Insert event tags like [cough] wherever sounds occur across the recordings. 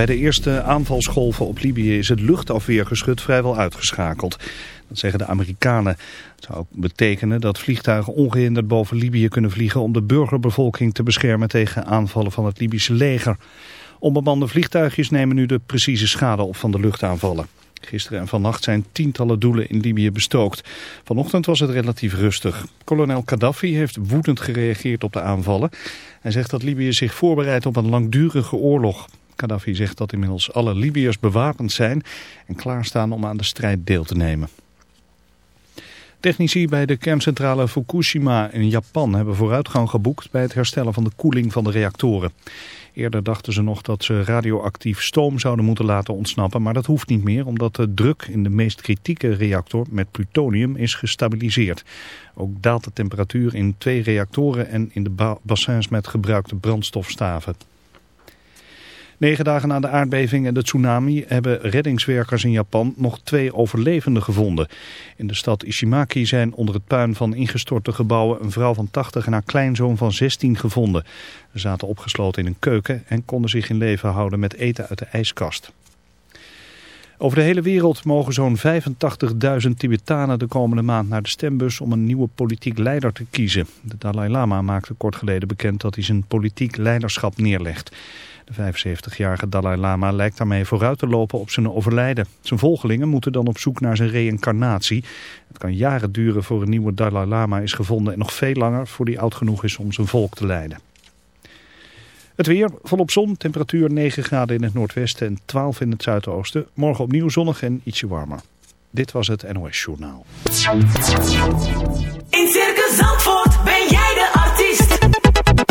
Bij de eerste aanvalsgolven op Libië is het luchtafweergeschut vrijwel uitgeschakeld. Dat zeggen de Amerikanen. Het zou ook betekenen dat vliegtuigen ongehinderd boven Libië kunnen vliegen... om de burgerbevolking te beschermen tegen aanvallen van het Libische leger. Onbemande vliegtuigjes nemen nu de precieze schade op van de luchtaanvallen. Gisteren en vannacht zijn tientallen doelen in Libië bestookt. Vanochtend was het relatief rustig. Kolonel Gaddafi heeft woedend gereageerd op de aanvallen. Hij zegt dat Libië zich voorbereidt op een langdurige oorlog. Gaddafi zegt dat inmiddels alle Libiërs bewapend zijn en klaarstaan om aan de strijd deel te nemen. Technici bij de kerncentrale Fukushima in Japan hebben vooruitgang geboekt bij het herstellen van de koeling van de reactoren. Eerder dachten ze nog dat ze radioactief stoom zouden moeten laten ontsnappen, maar dat hoeft niet meer omdat de druk in de meest kritieke reactor met plutonium is gestabiliseerd. Ook daalt de temperatuur in twee reactoren en in de bassins met gebruikte brandstofstaven. Negen dagen na de aardbeving en de tsunami hebben reddingswerkers in Japan nog twee overlevenden gevonden. In de stad Ishimaki zijn onder het puin van ingestorte gebouwen een vrouw van 80 en haar kleinzoon van 16 gevonden. Ze zaten opgesloten in een keuken en konden zich in leven houden met eten uit de ijskast. Over de hele wereld mogen zo'n 85.000 Tibetanen de komende maand naar de stembus om een nieuwe politiek leider te kiezen. De Dalai Lama maakte kort geleden bekend dat hij zijn politiek leiderschap neerlegt. De 75-jarige Dalai Lama lijkt daarmee vooruit te lopen op zijn overlijden. Zijn volgelingen moeten dan op zoek naar zijn reïncarnatie. Het kan jaren duren voor een nieuwe Dalai Lama is gevonden en nog veel langer voor die oud genoeg is om zijn volk te leiden. Het weer, volop zon, temperatuur 9 graden in het noordwesten en 12 in het zuidoosten. Morgen opnieuw zonnig en ietsje warmer. Dit was het NOS Journaal. In Circus Zandvoort ben jij.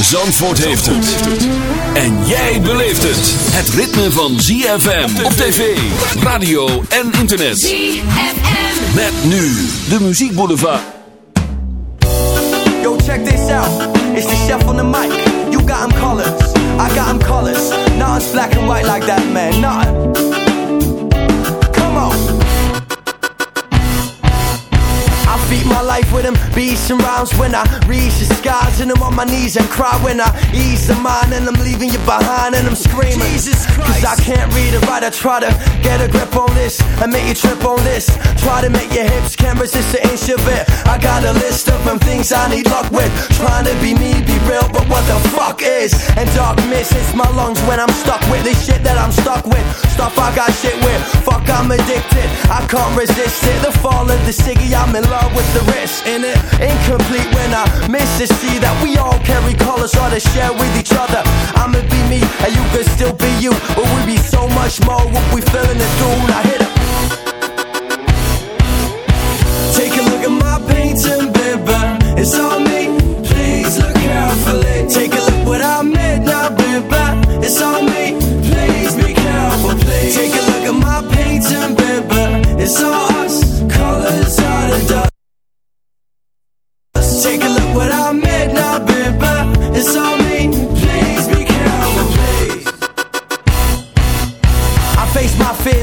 Zandvoort heeft het. En jij beleeft het. Het ritme van ZFM op tv, radio en internet. ZFM. Met nu de muziekboulevard. Yo, check this out. It's the chef on the mic. You got 'em colors. I got 'em colors. Nothing's black and white like that, man. Nothing. My life with them beats and rhymes when I reach the skies and I'm on my knees and cry when I ease the mind and I'm leaving you behind and I'm screaming. Jesus Cause I can't read or write. I try to get a grip on this and make you trip on this. Try to make your hips can't resist the inch of it. I got a list of them things I need luck with. Trying to be me, be real, but what the fuck is? And dark mist hits my lungs when I'm stuck with this shit that I'm stuck with. Stuff I got shit with. Fuck, I'm addicted. I can't resist it. The fall of the ciggy, I'm in love with the risk in it. Incomplete when I miss to see that we all carry colors or to share with each other. I'ma be me and you could still be you, we be so much more what we feeling it through. Now hit it. Take a look at my painting, baby. It's on me. Please look carefully. Take a look what I made now, baby. It's on me. Please be careful, please. Take a look at my painting, baby. It's all us. Colors out of dust. Take a look what I made now, baby. It's on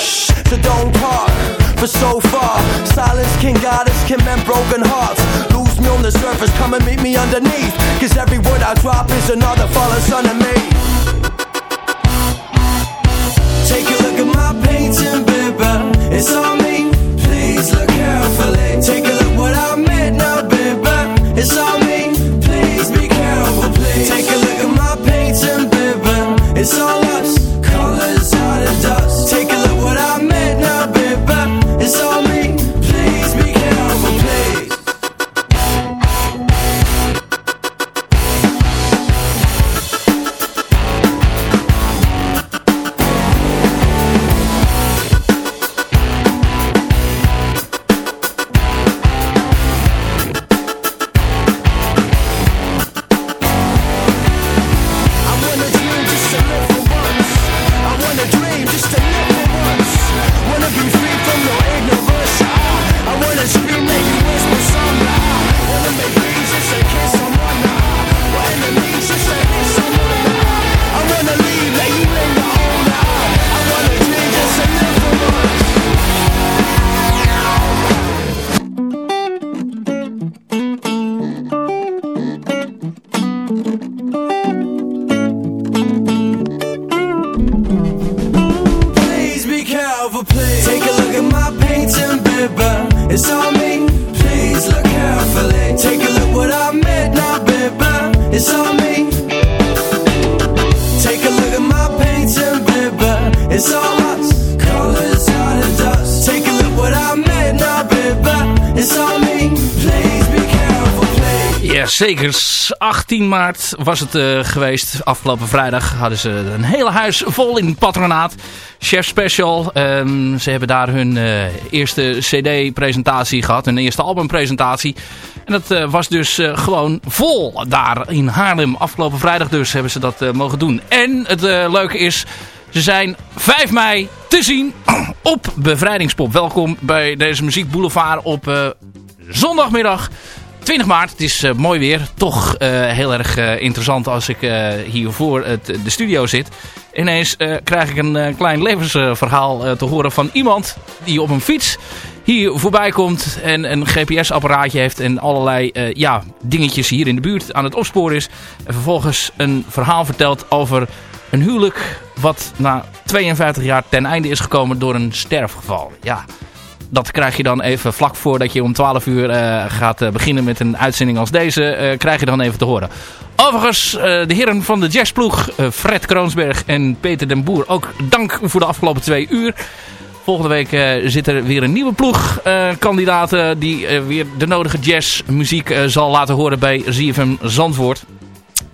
So don't talk for so far. Silence can guide us, can mend broken hearts. Lose me on the surface, come and meet me underneath. Cause every word I drop is another fallen son of me. Take a look at my painting, baby. It's on me. Please look carefully. Take a look what I made zeker. 18 maart was het eh, geweest. Afgelopen vrijdag hadden ze een hele huis vol in patronaat. Chef Special. Ehm, ze hebben daar hun eh, eerste cd-presentatie gehad. Hun eerste albumpresentatie. En dat eh, was dus gewoon vol daar in Haarlem. Afgelopen vrijdag dus hebben ze dat mogen doen. En het leuke is... Ze zijn 5 mei te zien op Bevrijdingspop. Welkom bij deze Muziek Boulevard op zondagmiddag 20 maart. Het is eh, mooi weer. Toch eh, heel erg eh, interessant als ik eh, hier voor het, de studio zit. Ineens krijg ik een klein levensverhaal te horen van iemand die op een fiets hier voorbij komt en een GPS-apparaatje heeft en allerlei ja, dingetjes hier in de buurt aan het opsporen is. En vervolgens een verhaal vertelt over een huwelijk wat na 52 jaar ten einde is gekomen door een sterfgeval. Ja, dat krijg je dan even vlak voordat je om 12 uur eh, gaat eh, beginnen met een uitzending als deze, eh, krijg je dan even te horen. Overigens, de heren van de jazzploeg, Fred Kroonsberg en Peter den Boer, ook dank voor de afgelopen twee uur. Volgende week eh, zit er weer een nieuwe ploeg kandidaten die weer de nodige jazzmuziek zal laten horen bij ZFM Zandvoort.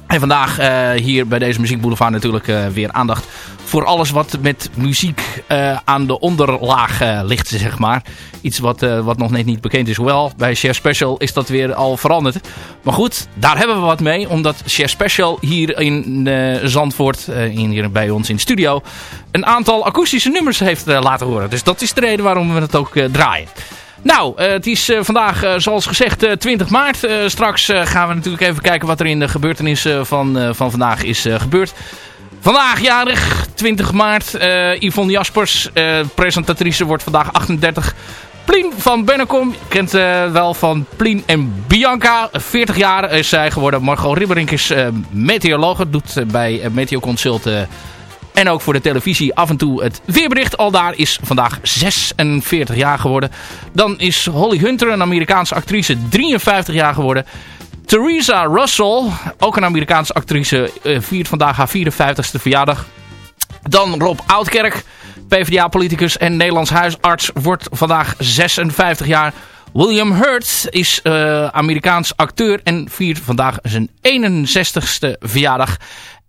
En vandaag hier bij deze Muziek Boulevard natuurlijk weer aandacht voor alles wat met muziek eh, aan de onderlaag eh, ligt, zeg maar. Iets wat, eh, wat nog net niet bekend is. Hoewel, bij Chef Special is dat weer al veranderd. Maar goed, daar hebben we wat mee. Omdat Chef Special hier in Zandvoort, in, hier bij ons in de studio, een aantal akoestische nummers heeft laten horen. Dus dat is de reden waarom we het ook draaien. Nou, het is vandaag, zoals gezegd, eh, 20 maart. Straks gaan we natuurlijk even kijken wat er in de gebeurtenissen van, van vandaag is gebeurd. Vandaag jarig, 20 maart. eh Yvonne Jaspers, eh, presentatrice, wordt vandaag 38. Plien van Bennekom, kent eh, wel van Plien en Bianca. 40 jaar is zij geworden. Margot Ribberink is meteorologe, doet bij Meteoconsult... en ook voor de televisie af en toe het weerbericht. Al daar is vandaag 46 jaar geworden. Dan is Holly Hunter, een Amerikaanse actrice, 53 jaar geworden. Theresa Russell, ook een Amerikaanse actrice, eh, viert vandaag haar 54ste verjaardag. Dan Rob Oudkerk, PvdA-politicus en Nederlands huisarts, wordt vandaag 56 jaar. William Hurt is eh, Amerikaans acteur en viert vandaag zijn 61ste verjaardag.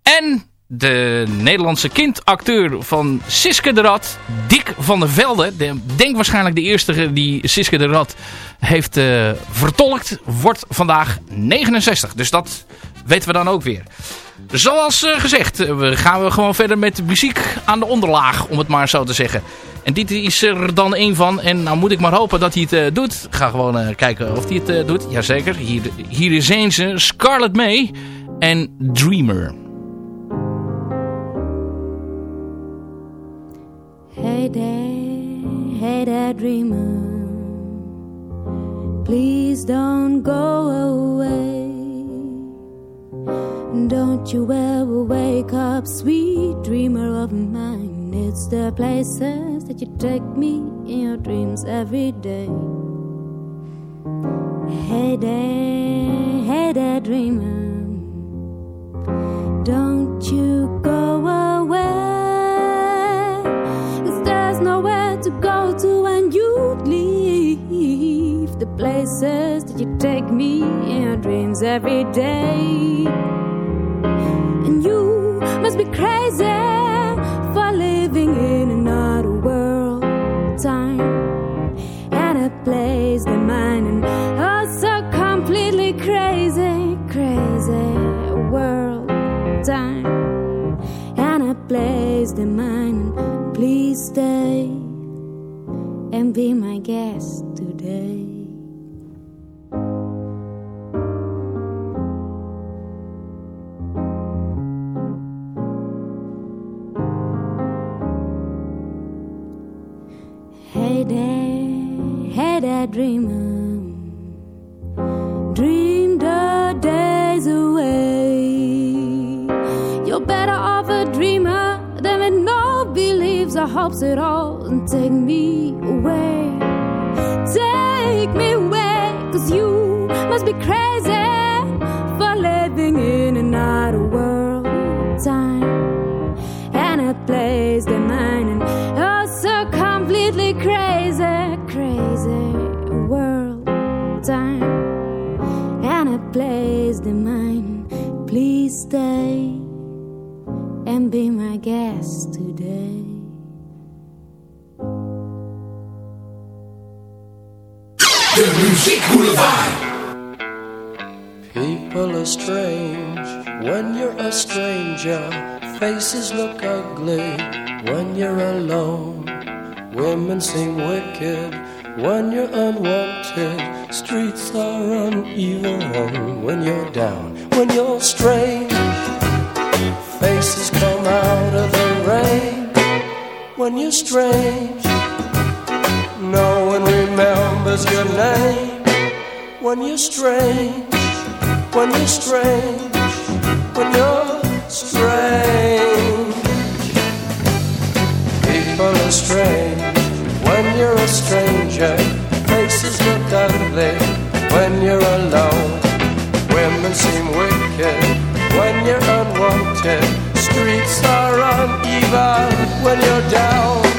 En de Nederlandse kindacteur van Siske de Rad, Dick van der Velde. De, denk waarschijnlijk de eerste die Siske de Rad heeft uh, vertolkt. Wordt vandaag 69. Dus dat weten we dan ook weer. Zoals uh, gezegd, uh, gaan we gewoon verder met muziek aan de onderlaag, om het maar zo te zeggen. En dit is er dan een van. En nou moet ik maar hopen dat hij het doet. Ga gewoon kijken of hij het doet. Jazeker. Hier, hier is een Scarlett May en Dreamer. There, hey there dreamer Please don't go away Don't you ever wake up, sweet dreamer of mine it's the places that you take me in your dreams every day. Hey there, hey dreamer. Don't you go away. Places that you take me in your dreams every day. And you must be crazy for living in another world, time, and a place that mine, and oh, so completely crazy, crazy world, time, and a place that mine. And Please stay and be my guest today. Wicked when you're unwanted. Streets are uneven when you're down. When you're strange, faces come out of the rain. When you're strange, no one remembers your name. When you're strange, when you're strange, when you're alone. Women seem wicked when you're unwanted. Streets are uneven when you're down.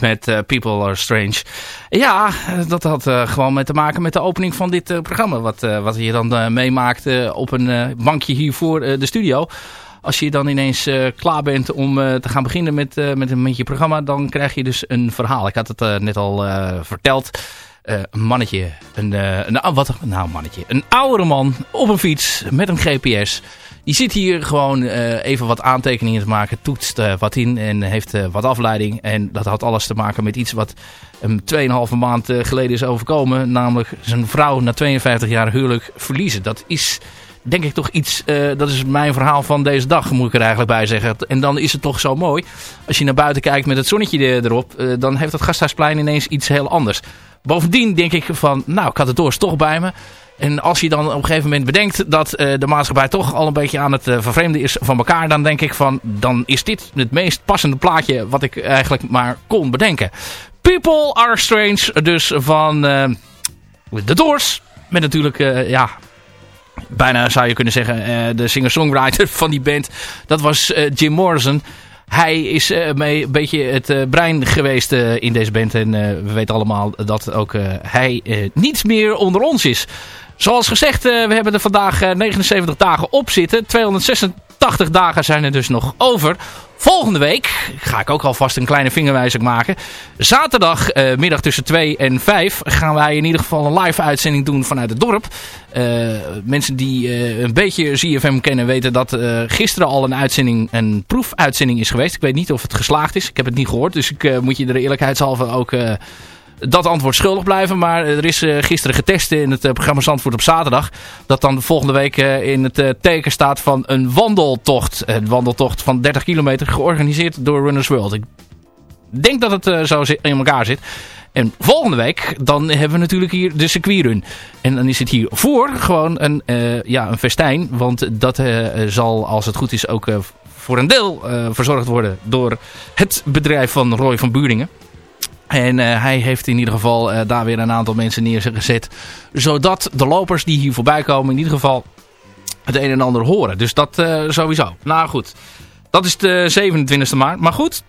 Met uh, People Are Strange. Ja, dat had uh, gewoon met te maken met de opening van dit uh, programma. Wat, wat je dan meemaakt op een bankje hier voor de studio. Als je dan ineens uh, klaar bent om uh, te gaan beginnen met, uh, met, met je programma, dan krijg je dus een verhaal. Ik had het net al verteld. een mannetje, een, een, wat, nou mannetje, een oudere man op een fiets met een GPS. Die zit hier gewoon even wat aantekeningen te maken, toetst wat in en heeft wat afleiding. En dat had alles te maken met iets wat hem 2,5 maand geleden is overkomen. Namelijk zijn vrouw na 52 jaar huwelijk verliezen. Dat is denk ik toch iets, dat is mijn verhaal van deze dag, moet ik er eigenlijk bij zeggen. En dan is het toch zo mooi, als je naar buiten kijkt met het zonnetje erop, dan heeft het Gasthuisplein ineens iets heel anders. Bovendien denk ik van, nou, ik had het toch bij me. En als je dan op een gegeven moment bedenkt dat uh, de maatschappij toch al een beetje aan het vervreemden is van elkaar, dan denk ik van, dan is dit het meest passende plaatje wat ik eigenlijk maar kon bedenken. People Are Strange, dus van The Doors. Met natuurlijk, ja, bijna zou je kunnen zeggen, de singer-songwriter van die band. Dat was Jim Morrison. Hij is mee een beetje het brein geweest in deze band. En we weten allemaal dat ook hij niet meer onder ons is. Zoals gezegd, we hebben er vandaag 79 dagen op zitten. 286 dagen zijn er dus nog over. Volgende week ga ik ook alvast een kleine vingerwijzing maken. Zaterdag uh, middag tussen 2 en 5 gaan wij in ieder geval een live uitzending doen vanuit het dorp. Uh, mensen die uh, een beetje ZFM kennen weten dat gisteren al een uitzending, een proefuitzending is geweest. Ik weet niet of het geslaagd is. Ik heb het niet gehoord. Dus ik moet je er eerlijkheidshalve ook dat antwoord schuldig blijven. Maar er is uh, gisteren getest in het uh, programma Zandvoort op zaterdag. Dat dan volgende week uh, in het teken staat van een wandeltocht. Een wandeltocht van 30 kilometer georganiseerd door Runners World. Ik denk dat het zo in elkaar zit. En volgende week, dan hebben we natuurlijk hier de circuitrun. En dan is het hier voor gewoon een, ja, een festijn. Want dat zal, als het goed is, ook voor een deel verzorgd worden door het bedrijf van Roy van Buringen. En uh, hij heeft in ieder geval uh, daar weer een aantal mensen neergezet. Zodat de lopers die hier voorbij komen in ieder geval het een en ander horen. Dus dat uh, sowieso. Nou goed, dat is de 27e maart. Maar goed,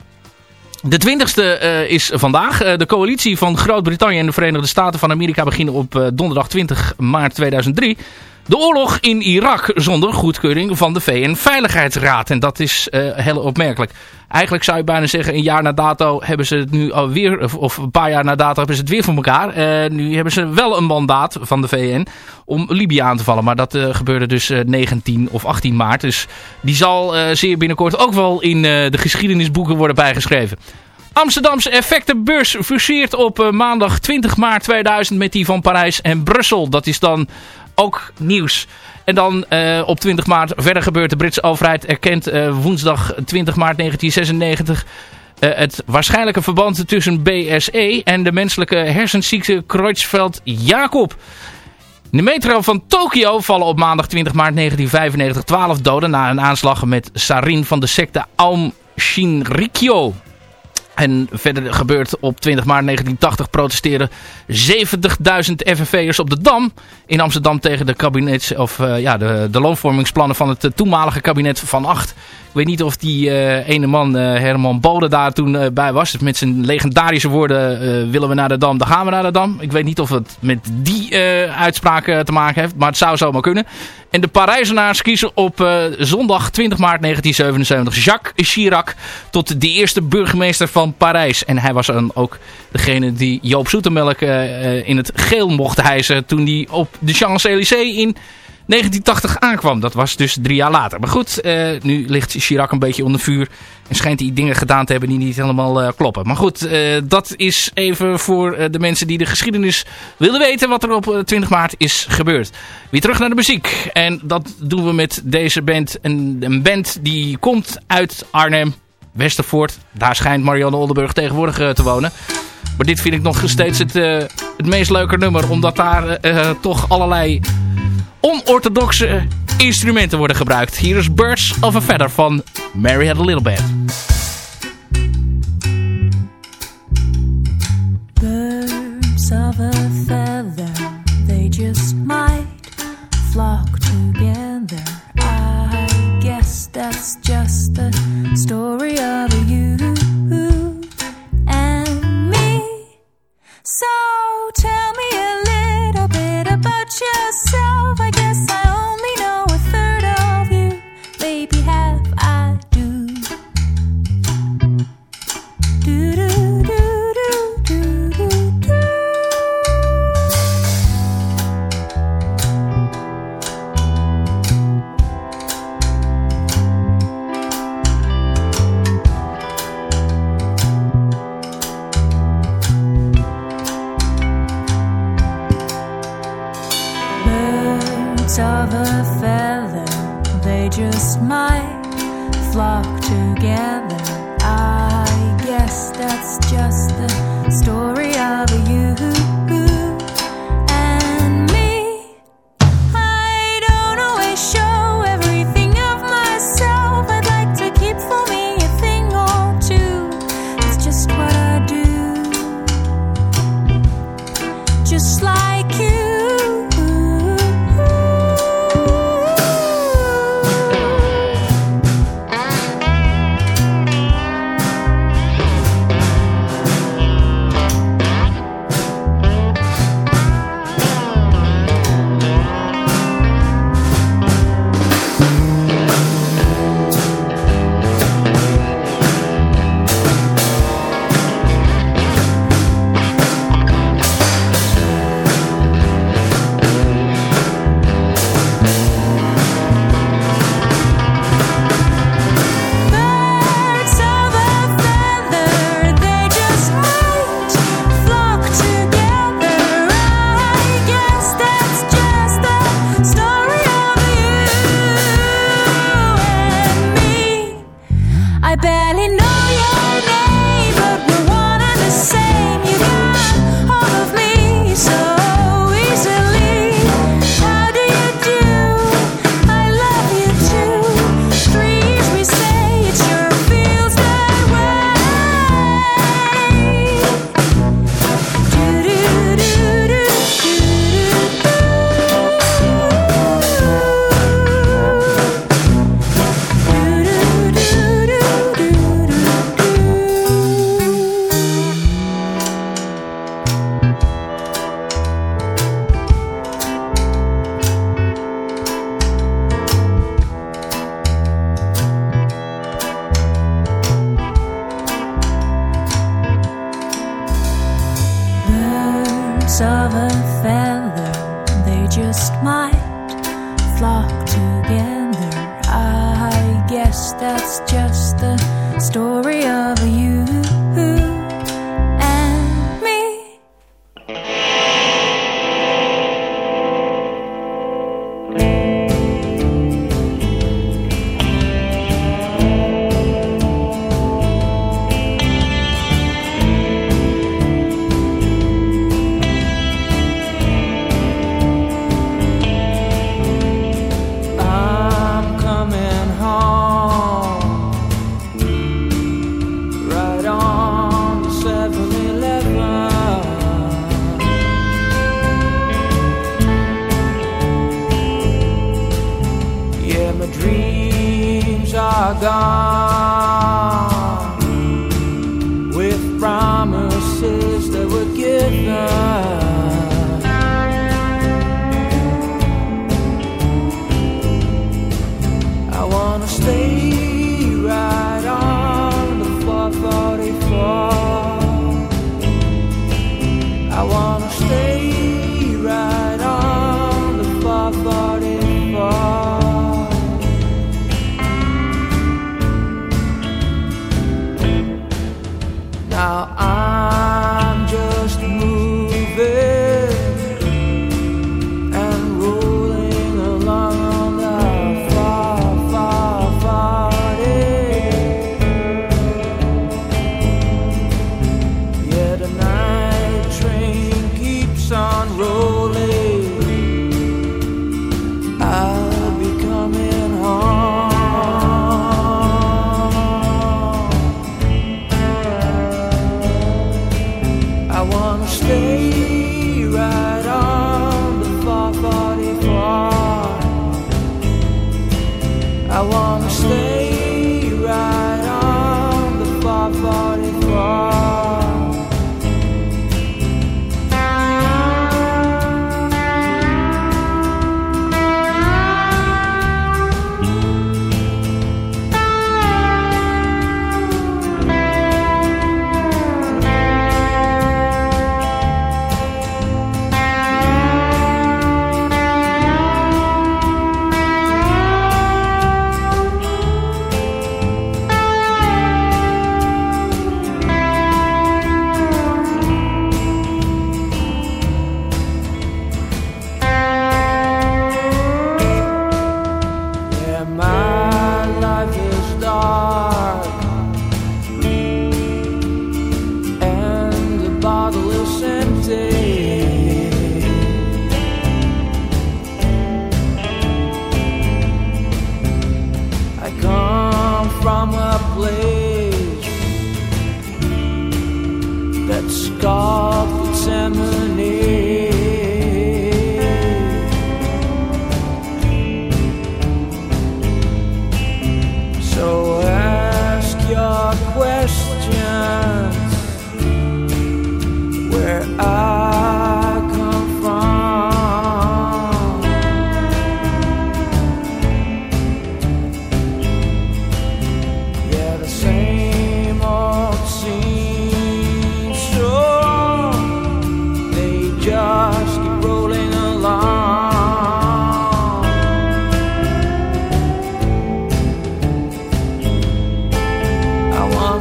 de 20e is vandaag. de coalitie van Groot-Brittannië en de Verenigde Staten van Amerika beginnen op donderdag 20 maart 2003 de oorlog in Irak zonder goedkeuring van de VN-veiligheidsraad. En dat is uh, heel opmerkelijk. Eigenlijk zou je bijna zeggen, een jaar na dato hebben ze het nu alweer, of een paar jaar na dato hebben ze het weer voor elkaar. Uh, nu hebben ze wel een mandaat van de VN om Libië aan te vallen. Maar dat uh, gebeurde dus 19 of 18 maart. Dus die zal zeer binnenkort ook wel in de geschiedenisboeken worden bijgeschreven. Amsterdamse effectenbeurs fuseert op maandag 20 maart 2000 met die van Parijs en Brussel. Dat is dan ook nieuws. En dan uh, op 20 maart verder gebeurt de Britse overheid erkent uh, woensdag 20 maart 1996 uh, het waarschijnlijke verband tussen BSE en de menselijke hersenziekte Creutzfeldt-Jakob. In de metro van Tokio vallen op maandag 20 maart 1995 12 doden na een aanslag met sarin van de secte Aum Shinrikyo. En verder gebeurt op 20 maart 1980 protesteren 70.000 FNV'ers op de Dam in Amsterdam tegen de, kabinets, of, uh, ja, de, de loonvormingsplannen van het toenmalige kabinet van 8. Ik weet niet of die uh, ene man, Herman Bode, daar toen bij was. Met zijn legendarische woorden, willen we naar de Dam, dan gaan we naar de Dam. Ik weet niet of het met die uitspraken te maken heeft, maar het zou zomaar kunnen. En de Parijzenaars kiezen op uh, zondag 20 maart 1977 Jacques Chirac tot de eerste burgemeester van Parijs. En hij was dan ook degene die Joop Zoetemelk uh, in het geel mocht hijsen toen hij op de Champs-Élysées in 1980 aankwam. Dat was dus drie jaar later. Maar goed, uh, nu ligt Chirac een beetje onder vuur. En schijnt hij dingen gedaan te hebben die niet helemaal uh, kloppen. Maar goed, uh, dat is even voor de mensen die de geschiedenis willen weten wat er op 20 maart is gebeurd. Weer terug naar de muziek. En dat doen we met deze band. Een, een band die komt uit Arnhem, Westervoort. Daar schijnt Marianne Oldenburg tegenwoordig te wonen. Maar dit vind ik nog steeds het, het meest leuke nummer. Omdat daar toch allerlei onorthodoxe instrumenten worden gebruikt. Hier is Birds of a Feather van Mary Had a Little Band. Birds of a feather, they just might flock together. I guess that's just the story of you and me. So tell about yourself. I guess I My might flock together. I guess that's just the story of a youth. story of a you.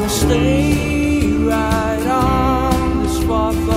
Stay right on the 444.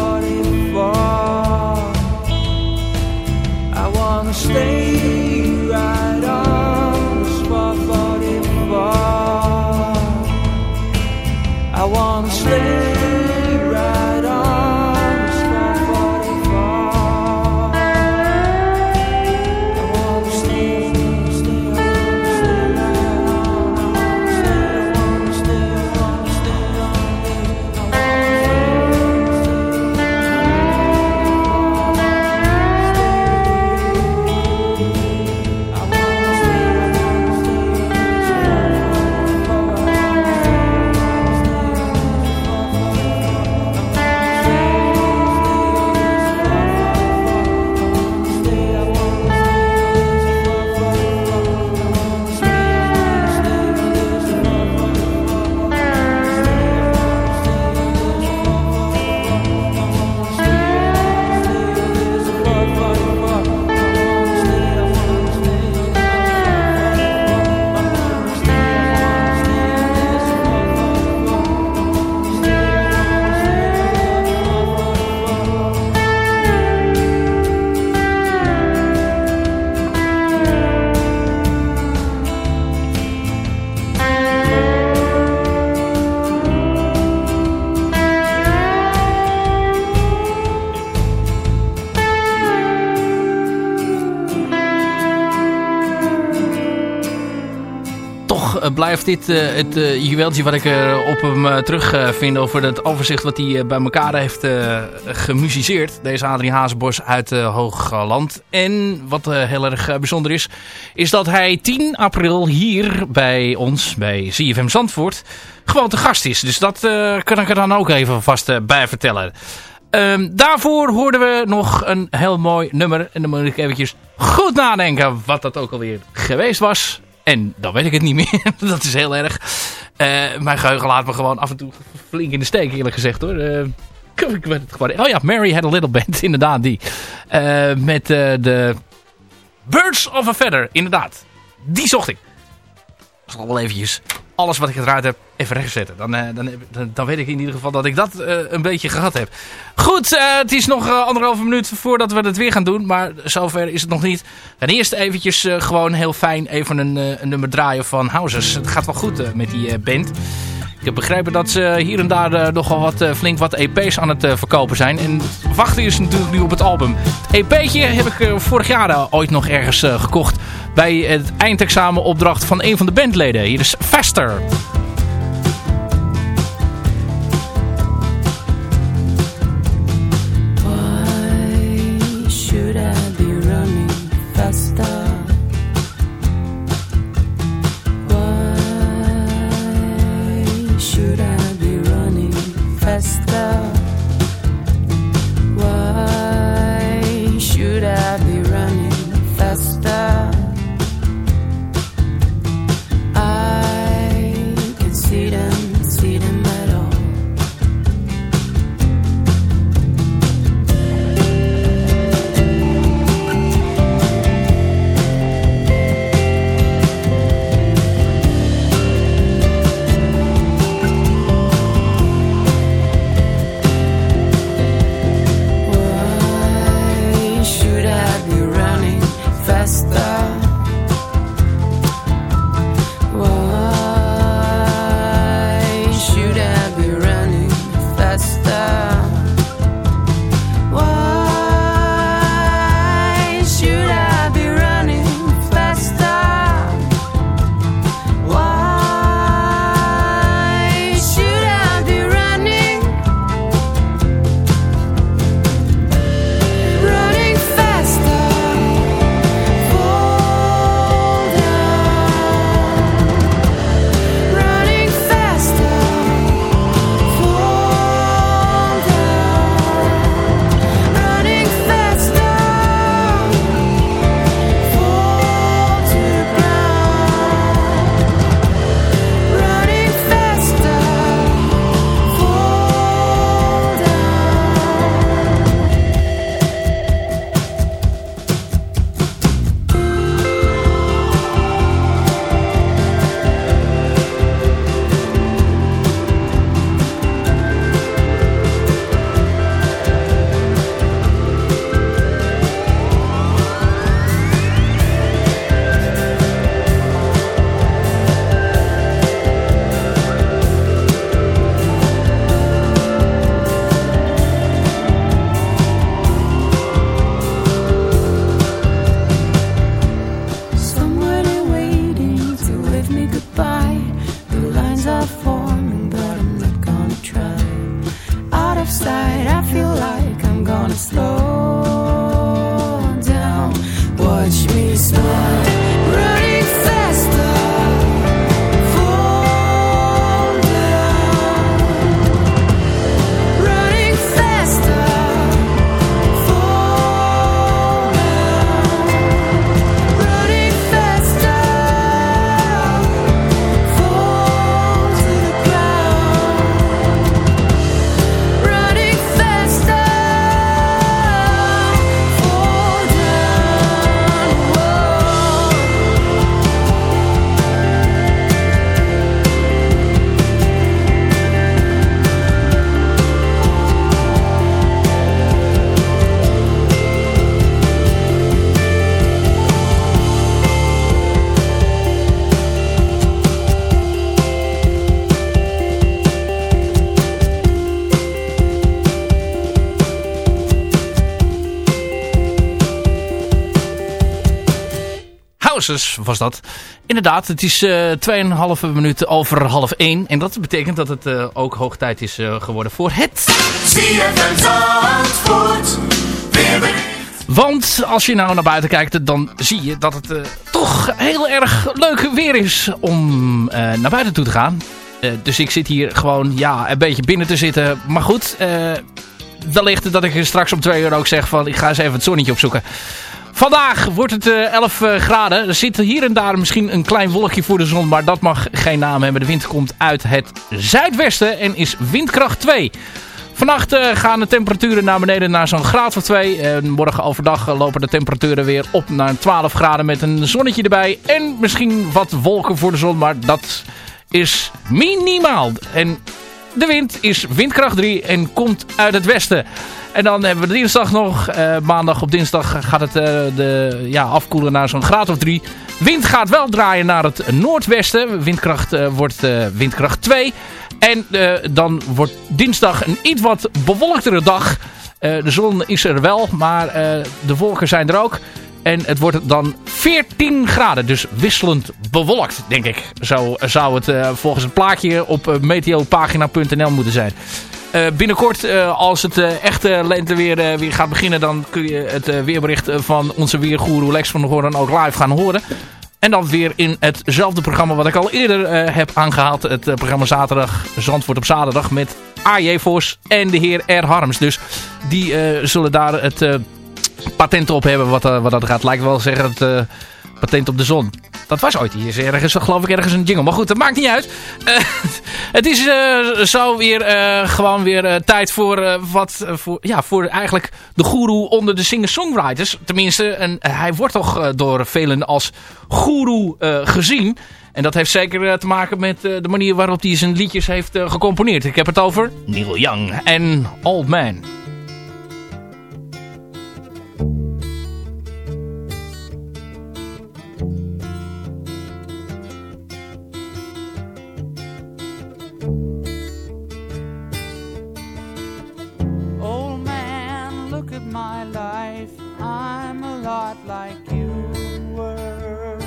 Blijft dit eh, het eh, juweeltje wat ik er op hem eh, terug vind over het overzicht wat hij eh, bij elkaar heeft eh, gemusiceerd. Deze Adrie Hazenbos uit eh, Hoogland. En wat eh, heel erg eh, bijzonder is, is dat hij 10 april hier bij ons, bij CFM Zandvoort, gewoon te gast is. Dus dat eh, kan ik er dan ook even vast eh, bij vertellen. Ehm, daarvoor hoorden we nog een heel mooi nummer. En dan moet ik eventjes goed nadenken wat dat ook alweer geweest was. En dan weet ik het niet meer. [laughs] dat is heel erg. Eh, mijn geheugen laat me gewoon af en toe flink in de steek eerlijk gezegd hoor. Eh, [laughs] ik weet het gewoon. Oh ja, Mary Had a Little Band. [laughs] Inderdaad die. Eh, met de Birds of a Feather. Inderdaad. Die zocht ik. Ik zal wel eventjes alles wat ik eruit heb even rechtzetten. Dan, eh, dan, dan, dan weet ik in ieder geval dat ik dat eh, een beetje gehad heb. Goed, eh, het is nog anderhalve minuut voordat we het weer gaan doen. Maar zover is het nog niet. En eerst eventjes gewoon heel fijn even een, een nummer draaien van Housers. Het gaat wel goed met die band. Ik heb begrepen dat ze hier en daar eh, nogal wat, eh, flink wat EP's aan het eh, verkopen zijn. En wachten is natuurlijk nu op het album. Het EP'tje heb ik vorig jaar ooit nog ergens gekocht. Bij het eindexamenopdracht van een van de bandleden. Hier is Faster. Was dat. Inderdaad, het is eh 2,5 minuten over half 1. En dat betekent dat het eh, ook hoog tijd is eh, geworden voor het... Want als je nou naar buiten kijkt, dan zie je dat het eh, toch heel erg leuk weer is om naar buiten toe te gaan. Dus ik zit hier gewoon ja, een beetje binnen te zitten. Maar goed, wellicht dat ik straks om twee uur ook zeg van ik ga eens even het zonnetje opzoeken. Vandaag wordt het eh, 11 eh, graden. Er zit hier en daar misschien een klein wolkje voor de zon, maar dat mag geen naam hebben. De wind komt uit het zuidwesten en is windkracht 2. Vannacht eh, gaan de temperaturen naar beneden naar zo'n graad of 2. En morgen overdag eh, lopen de temperaturen weer op naar 12 graden met een zonnetje erbij. En misschien wat wolken voor de zon, maar dat is minimaal. En de wind is windkracht 3 en komt uit het westen. En dan hebben we dinsdag nog. eh, maandag op dinsdag gaat het eh, de, ja, afkoelen naar zo'n graad of 3. Wind gaat wel draaien naar het noordwesten. Windkracht eh, wordt windkracht 2. En dan wordt dinsdag een iets wat bewolktere dag. De zon is er wel, maar de wolken zijn er ook. En het wordt dan 14 graden, dus wisselend bewolkt, denk ik. Zo zou het eh, volgens het plaatje op eh, meteopagina.nl moeten zijn. Eh, binnenkort, als het echte lente weer, weer gaat beginnen... dan kun je het weerbericht van onze weergoeroe Lex van der Hoorn ook live gaan horen. En dan weer in hetzelfde programma wat ik al eerder heb aangehaald. Het programma Zaterdag, Zandvoort op zaterdag met AJ Vos en de heer R. Harms. Dus die zullen daar het patent op hebben wat, eh, wat dat gaat. Lijkt wel zeggen het eh, patent op de zon. Dat was ooit hier is ergens, geloof ik, ergens een jingle. Maar goed, dat maakt niet uit. Eh, [laughs] het is eh, zo weer gewoon weer tijd voor, wat, voor, ja, voor eigenlijk de goeroe onder de singer-songwriters. Tenminste, en, hij wordt toch door velen als goeroe gezien. En dat heeft zeker te maken met de manier waarop hij zijn liedjes heeft gecomponeerd. Ik heb het over Neil Young en Old Man. Lot like you were.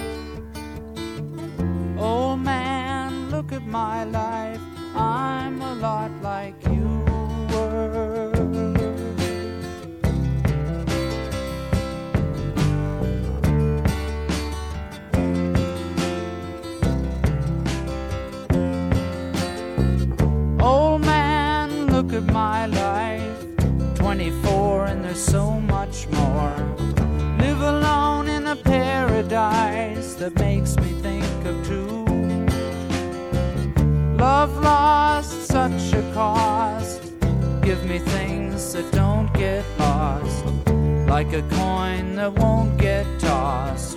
Old man, look at my life. I'm a lot like you were. Old man, look at my life. 24 and there's so Love lost such a cost. Give me things that don't get lost. Like a coin that won't get tossed.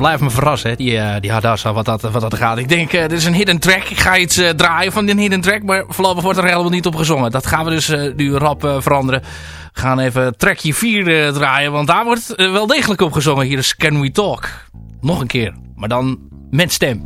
Blijf me verrassen, hè, die, uh, die Hadassa, wat dat, wat dat gaat. Ik denk, uh, dit is een hidden track. Ik ga iets eh, draaien van die hidden track, maar voorlopig wordt er helemaal niet op gezongen. Dat gaan we dus nu rap veranderen. We gaan even trackje 4 draaien, want daar wordt wel degelijk op gezongen. Hier is Can We Talk. Nog een keer, maar dan met stem.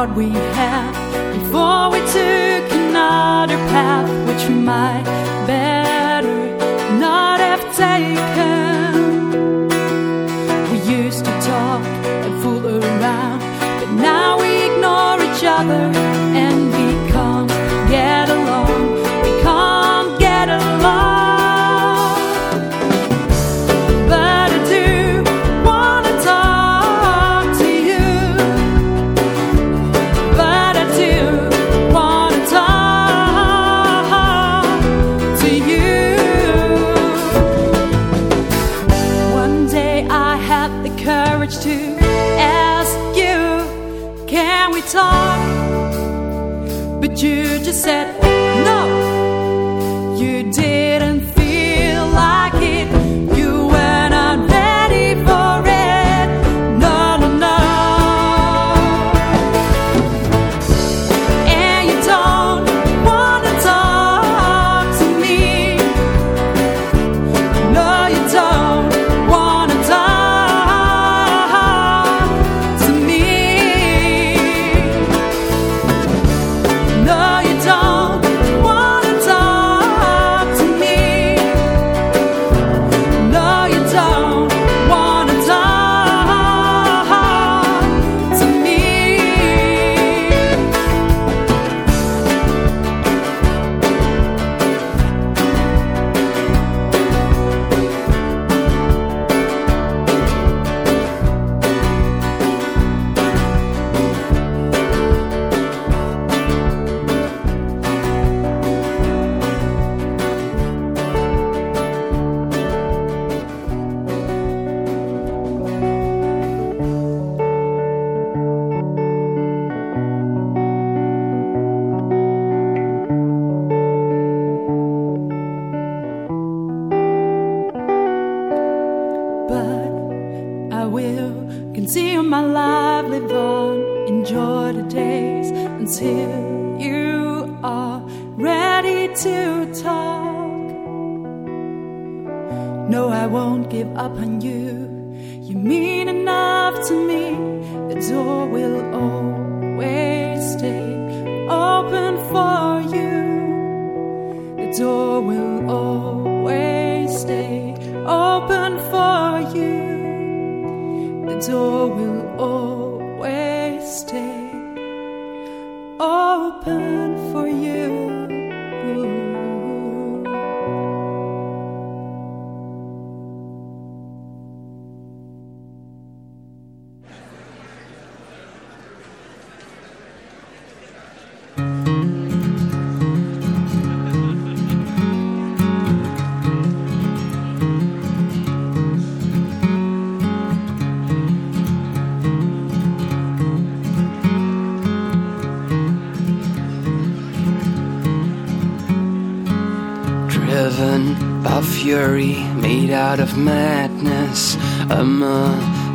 what we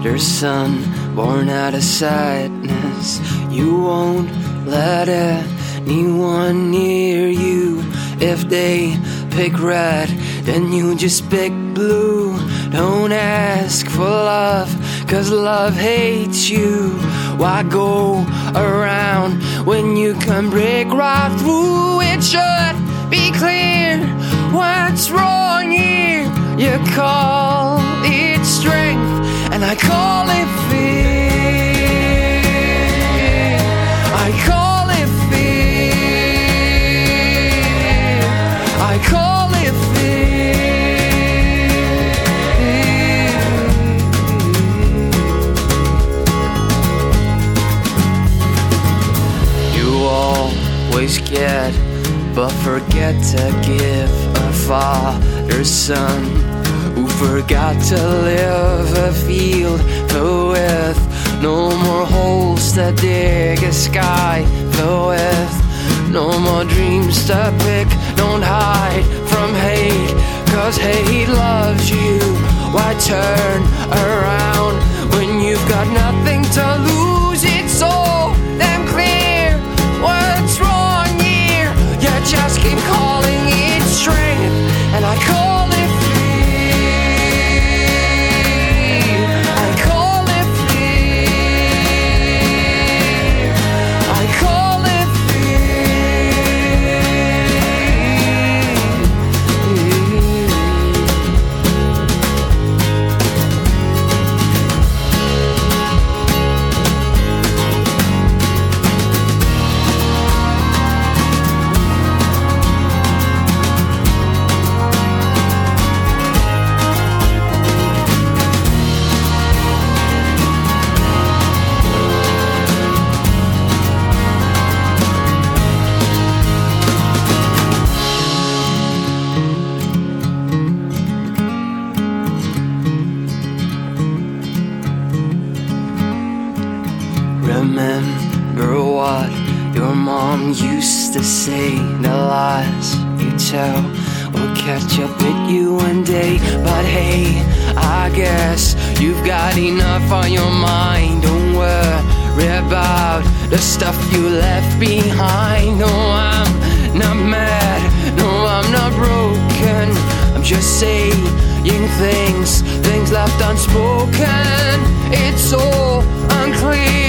mother's son, born out of sadness. You won't let anyone near you. If they pick red, then you just pick blue. Don't ask for love, cause love hates you. Why go around when you can break right through? It should be clear what's wrong here. You call strength, and I call it fear. I call it fear. I call it fear. You always get but forget to give a father's son forgot to live a field filled with no more holes to dig a sky filled with no more dreams to pick. Don't hide from hate cause hate loves you. Why turn around when you've got nothing to lose The lies you tell. Will catch up with you one day. But hey, I guess you've got enough on your mind. Don't worry about the stuff you left behind. No, I'm not mad, no, I'm not broken. I'm just saying things, things left unspoken. It's all unclear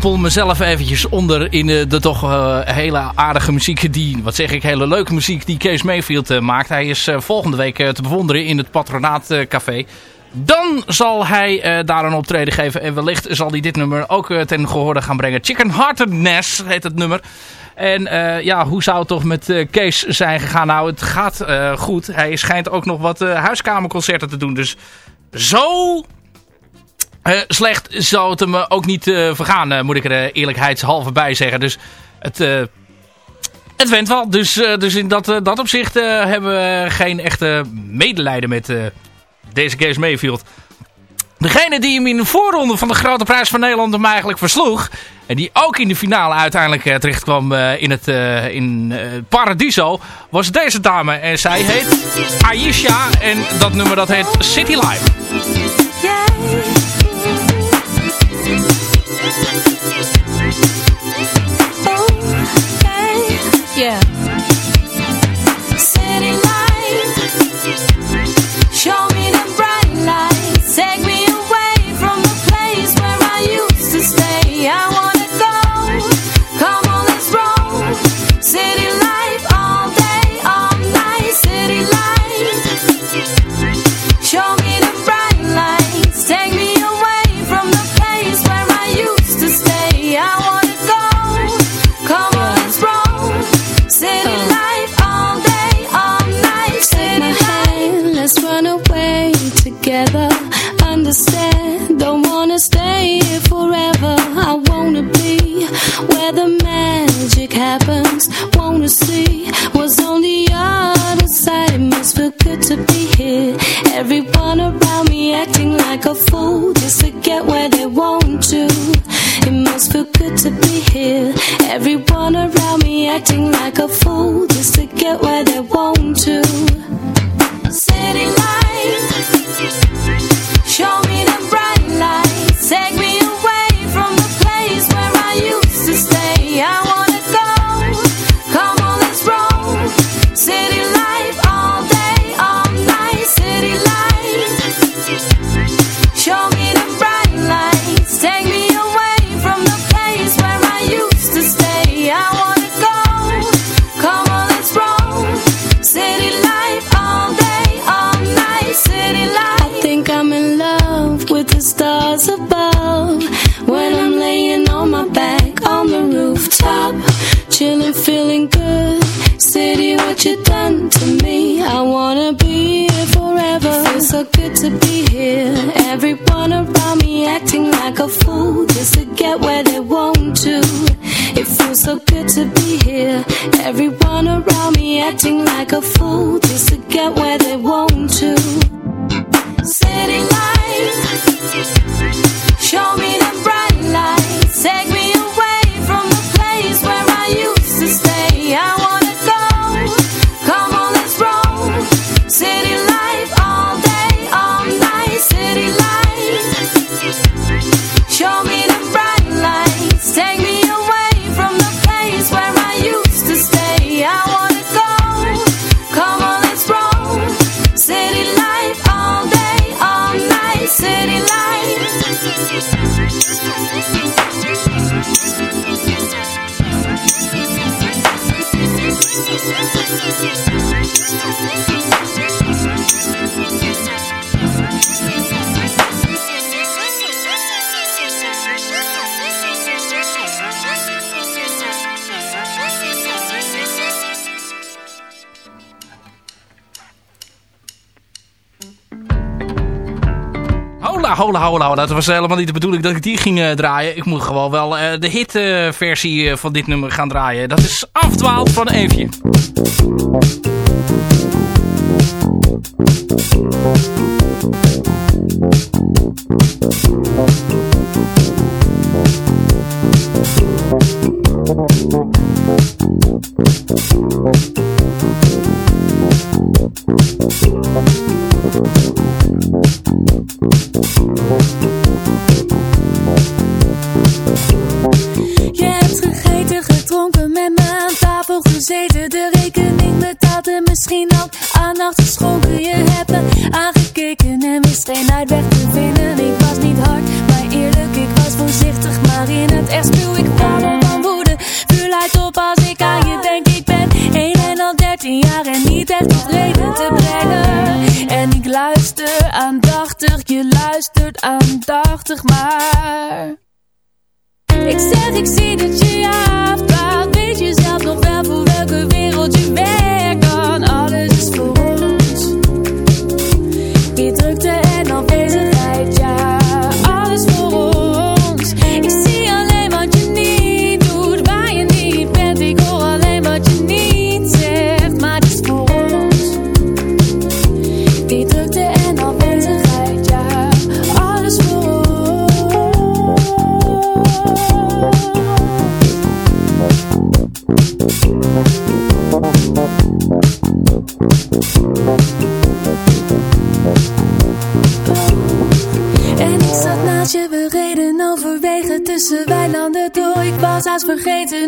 dompel mezelf eventjes onder in eh, de toch eh, hele aardige muziek die, wat zeg ik, hele leuke muziek die Kees Mayfield eh, maakt. Hij is volgende week te bewonderen in het Patronaat eh, Café. Dan zal hij daar een optreden geven en wellicht zal hij dit nummer ook ten gehoorde gaan brengen. Chicken Heartedness heet het nummer. En ja, hoe zou het toch met Kees zijn gegaan? Nou, het gaat goed. Hij schijnt ook nog wat huiskamerconcerten te doen. Dus zo eh, slecht zou het hem eh, ook niet eh, vergaan, moet ik er eerlijkheidshalve bij zeggen. Dus het, het went wel. Dus, dus in dat, dat opzicht hebben we geen echte medelijden met deze Games Mayfield. Degene die hem in de voorronde van de Grote Prijs van Nederland hem eigenlijk versloeg. En die ook in de finale uiteindelijk terecht kwam in het in, Paradiso. Was deze dame. En zij heet Aisha. En dat nummer dat heet City Life. Yeah. City lights, show me the bright lights. Together. Understand, don't wanna stay here forever. I wanna be where the magic happens. Wanna see what's on the other side. It must feel good to be here. Everyone around me acting like a fool just to get where they want to. It must feel good to be here. Everyone around me acting like a fool just to get where they want to. City lights, show me the bright lights. Take fool just to get where they want to. It feels so good to be here. Everyone around me acting like a fool just to get where they want to. Hola, hola, hola, hola. Dat was helemaal niet de bedoeling dat ik die ging eh, draaien. Ik moet gewoon wel eh, de hitversie van dit nummer gaan draaien. Dat is afdwaald van Eefje. Je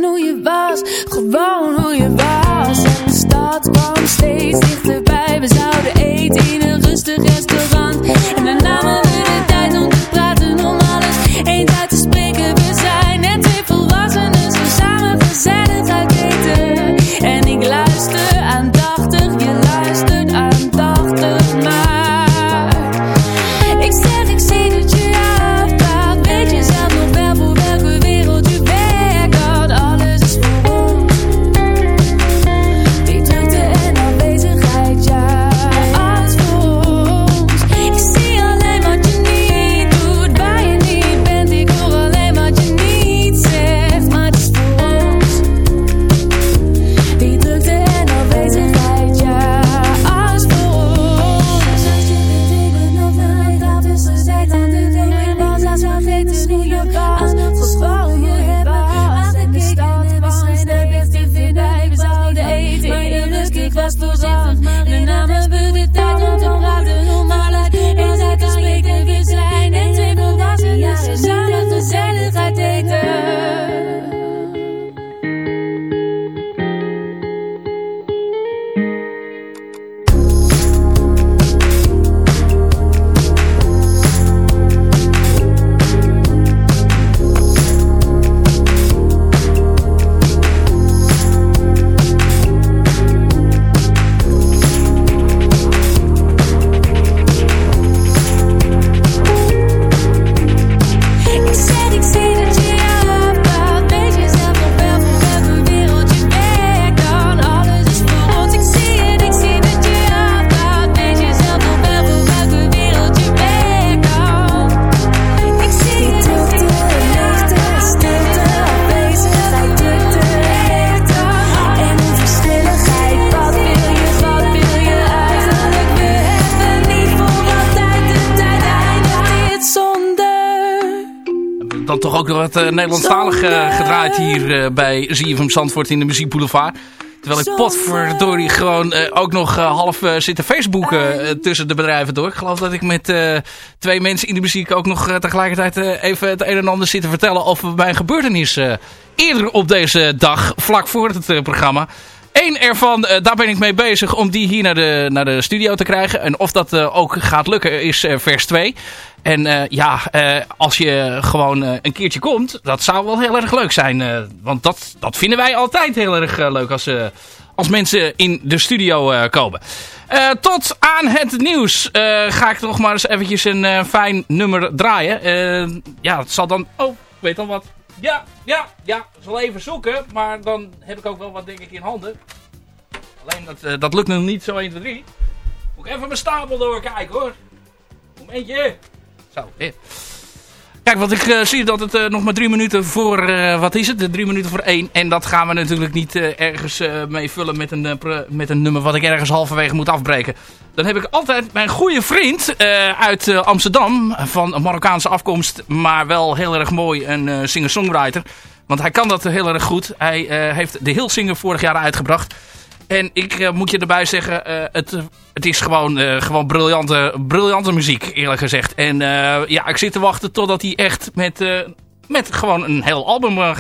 vergeten hoe je was, gewoon hoe je was. De stad kwam steeds dichterbij. We zouden eten in een rustig restaurant. En dan namen toch ook nog wat eh, Nederlandstalig eh, gedraaid hier eh, bij ZFM Zandvoort in de Muziek Boulevard. Terwijl ik potverdorie gewoon eh, ook nog half eh, zit te Facebooken tussen de bedrijven door. Ik geloof dat ik met twee mensen in de muziek ook nog tegelijkertijd even het een en ander zit te vertellen over mijn gebeurtenis eerder op deze dag, vlak voor het programma. Eén ervan, eh, daar ben ik mee bezig om die hier naar de, naar de studio te krijgen. En of dat eh, ook gaat lukken is eh, vers 2. En ja, als je gewoon een keertje komt, dat zou wel heel erg leuk zijn. want dat, dat vinden wij altijd heel erg leuk als, als mensen in de studio komen. Tot aan het nieuws ga ik nog maar eens eventjes een fijn nummer draaien. Ja, het zal dan... Oh, weet al wat. Ja, ja, ja. Ik zal even zoeken. Maar dan heb ik ook wel wat denk ik in handen. Alleen dat, eh, dat lukt nog niet zo 1, 2, 3. Moet ik even mijn stapel doorkijken hoor. Momentje. Zo, weer. Kijk, want ik eh, zie dat het eh, nog maar drie minuten voor, eh, wat is het? Drie minuten voor één. En dat gaan we natuurlijk niet ergens mee vullen met een, met een nummer wat ik ergens halverwege moet afbreken. Dan heb ik altijd mijn goede vriend uit Amsterdam, van Marokkaanse afkomst, maar wel heel erg mooi, een singer-songwriter. Want hij kan dat heel erg goed. Hij heeft de Singer vorig jaar uitgebracht. En ik eh, moet je erbij zeggen, eh, het, het is gewoon, eh, gewoon briljante, briljante muziek, eerlijk gezegd. En ja, ik zit te wachten totdat hij echt met, met gewoon een heel album gaat.